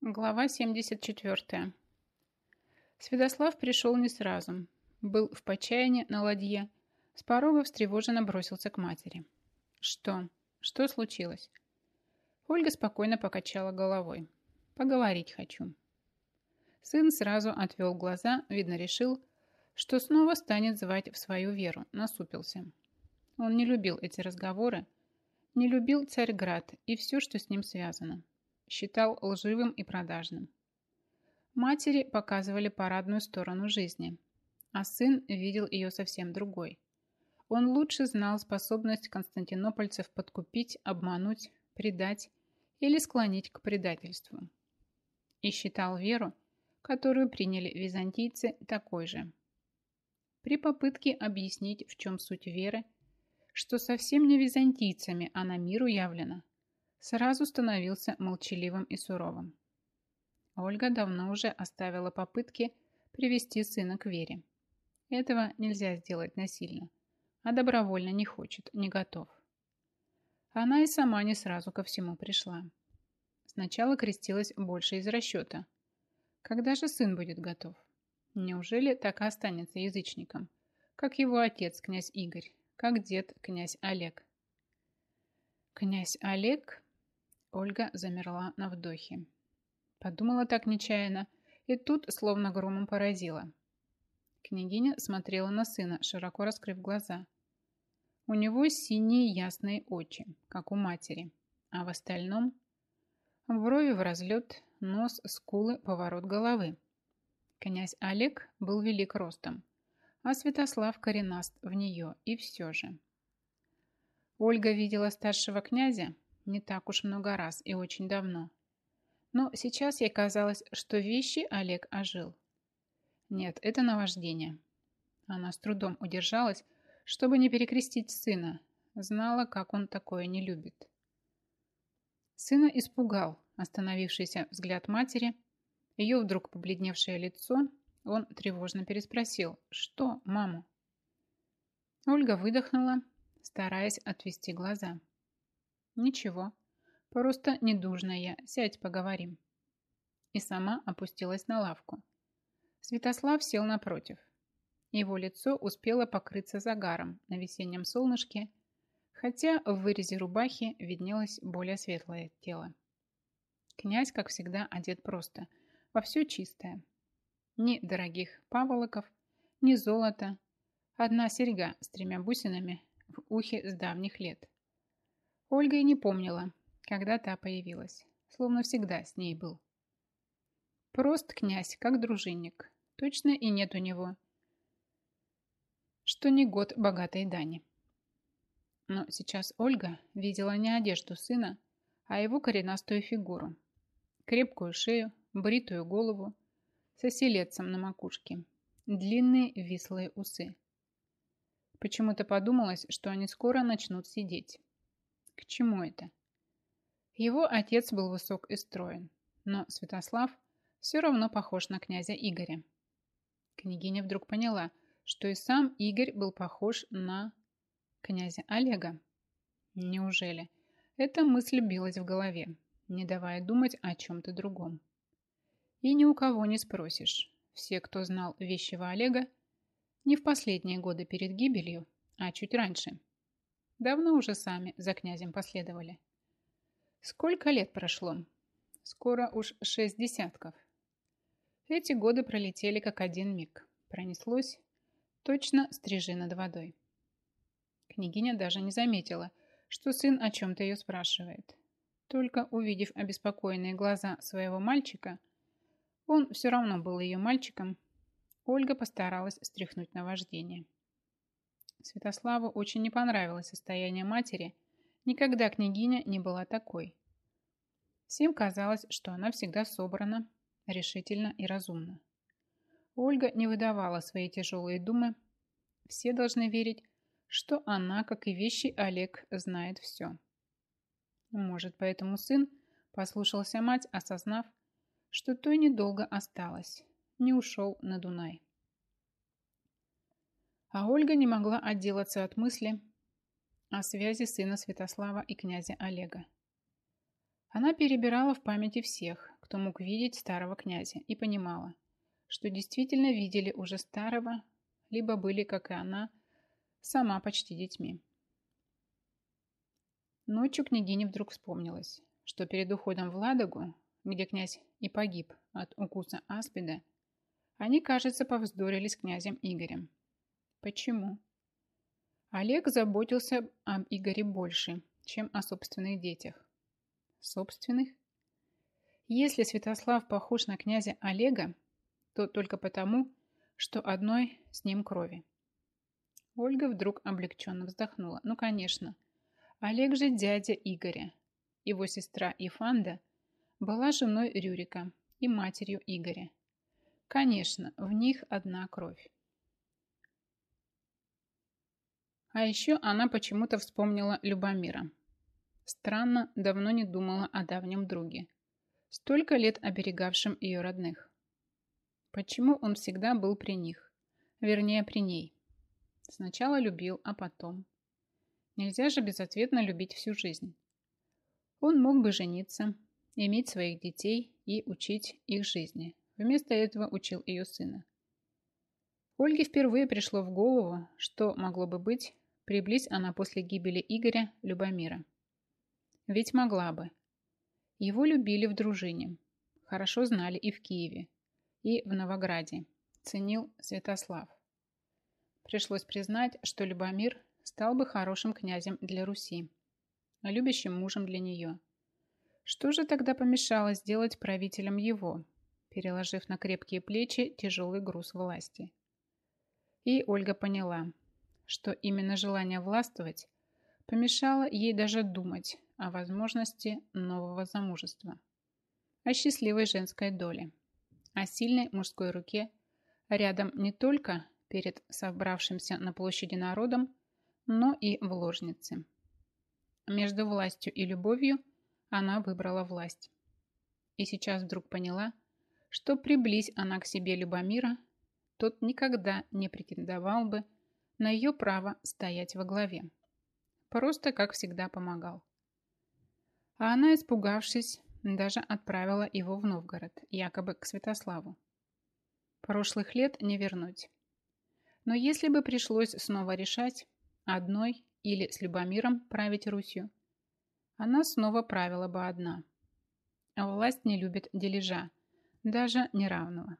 Глава 74. Святослав пришел не сразу. Был в почаянии на ладье. С порога встревоженно бросился к матери. «Что? Что случилось?» Ольга спокойно покачала головой. «Поговорить хочу». Сын сразу отвел глаза, видно, решил, что снова станет звать в свою веру, насупился. Он не любил эти разговоры, не любил Царьград и все, что с ним связано считал лживым и продажным. Матери показывали парадную сторону жизни, а сын видел ее совсем другой. Он лучше знал способность константинопольцев подкупить, обмануть, предать или склонить к предательству. И считал веру, которую приняли византийцы, такой же. При попытке объяснить, в чем суть веры, что совсем не византийцами она миру явлена, сразу становился молчаливым и суровым. Ольга давно уже оставила попытки привести сына к вере. Этого нельзя сделать насильно, а добровольно не хочет, не готов. Она и сама не сразу ко всему пришла. Сначала крестилась больше из расчета. Когда же сын будет готов? Неужели так и останется язычником, как его отец, князь Игорь, как дед, князь Олег? Князь Олег Ольга замерла на вдохе. Подумала так нечаянно, и тут словно громом поразила. Княгиня смотрела на сына, широко раскрыв глаза. У него синие ясные очи, как у матери, а в остальном брови в разлет, нос, скулы, поворот головы. Князь Олег был велик ростом, а Святослав коренаст в нее, и все же. Ольга видела старшего князя, не так уж много раз и очень давно. Но сейчас ей казалось, что вещи Олег ожил. Нет, это наваждение. Она с трудом удержалась, чтобы не перекрестить сына. Знала, как он такое не любит. Сына испугал остановившийся взгляд матери. Ее вдруг побледневшее лицо. Он тревожно переспросил. «Что, маму?» Ольга выдохнула, стараясь отвести глаза. «Ничего, просто недужная. Сядь, поговорим». И сама опустилась на лавку. Святослав сел напротив. Его лицо успело покрыться загаром на весеннем солнышке, хотя в вырезе рубахи виднелось более светлое тело. Князь, как всегда, одет просто, во все чистое. Ни дорогих паволоков, ни золота, одна серьга с тремя бусинами в ухе с давних лет. Ольга и не помнила, когда та появилась, словно всегда с ней был. Прост князь, как дружинник. Точно и нет у него, что не год богатой дани. Но сейчас Ольга видела не одежду сына, а его коренастую фигуру. Крепкую шею, бритую голову, с оселедцем на макушке, длинные вислые усы. Почему-то подумалось, что они скоро начнут сидеть. К чему это? Его отец был высок и строен, но Святослав все равно похож на князя Игоря. Княгиня вдруг поняла, что и сам Игорь был похож на князя Олега. Неужели? Эта мысль билась в голове, не давая думать о чем-то другом. И ни у кого не спросишь. Все, кто знал вещего Олега, не в последние годы перед гибелью, а чуть раньше – Давно уже сами за князем последовали. Сколько лет прошло? Скоро уж шесть десятков. Эти годы пролетели как один миг. Пронеслось точно стрижи над водой. Княгиня даже не заметила, что сын о чем-то ее спрашивает. Только увидев обеспокоенные глаза своего мальчика, он все равно был ее мальчиком, Ольга постаралась стряхнуть наваждение. Святославу очень не понравилось состояние матери. Никогда княгиня не была такой. Всем казалось, что она всегда собрана, решительно и разумна. Ольга не выдавала свои тяжелые думы. Все должны верить, что она, как и вещи Олег, знает все. Может, поэтому сын послушался мать, осознав, что той недолго осталось, не ушел на Дунай. А Ольга не могла отделаться от мысли о связи сына Святослава и князя Олега. Она перебирала в памяти всех, кто мог видеть старого князя, и понимала, что действительно видели уже старого, либо были, как и она, сама почти детьми. Ночью княгине вдруг вспомнилось, что перед уходом в Ладогу, где князь и погиб от укуса аспида, они, кажется, повздорили с князем Игорем. Почему? Олег заботился об Игоре больше, чем о собственных детях. Собственных? Если Святослав похож на князя Олега, то только потому, что одной с ним крови. Ольга вдруг облегченно вздохнула. Ну, конечно, Олег же дядя Игоря. Его сестра Ифанда была женой Рюрика и матерью Игоря. Конечно, в них одна кровь. А еще она почему-то вспомнила Любомира. Странно, давно не думала о давнем друге. Столько лет оберегавшем ее родных. Почему он всегда был при них? Вернее, при ней. Сначала любил, а потом. Нельзя же безответно любить всю жизнь. Он мог бы жениться, иметь своих детей и учить их жизни. Вместо этого учил ее сына. Ольге впервые пришло в голову, что могло бы быть, приблизь она после гибели Игоря Любомира. Ведь могла бы. Его любили в дружине. Хорошо знали и в Киеве, и в Новограде. Ценил Святослав. Пришлось признать, что Любомир стал бы хорошим князем для Руси, а любящим мужем для нее. Что же тогда помешало сделать правителем его, переложив на крепкие плечи тяжелый груз власти? И Ольга поняла, что именно желание властвовать помешало ей даже думать о возможности нового замужества, о счастливой женской доле, о сильной мужской руке рядом не только перед собравшимся на площади народом, но и в ложнице. Между властью и любовью она выбрала власть. И сейчас вдруг поняла, что приблизь она к себе Любомира, тот никогда не претендовал бы на ее право стоять во главе. Просто, как всегда, помогал. А она, испугавшись, даже отправила его в Новгород, якобы к Святославу. Прошлых лет не вернуть. Но если бы пришлось снова решать, одной или с Любомиром править Русью, она снова правила бы одна. А власть не любит дележа, даже неравного.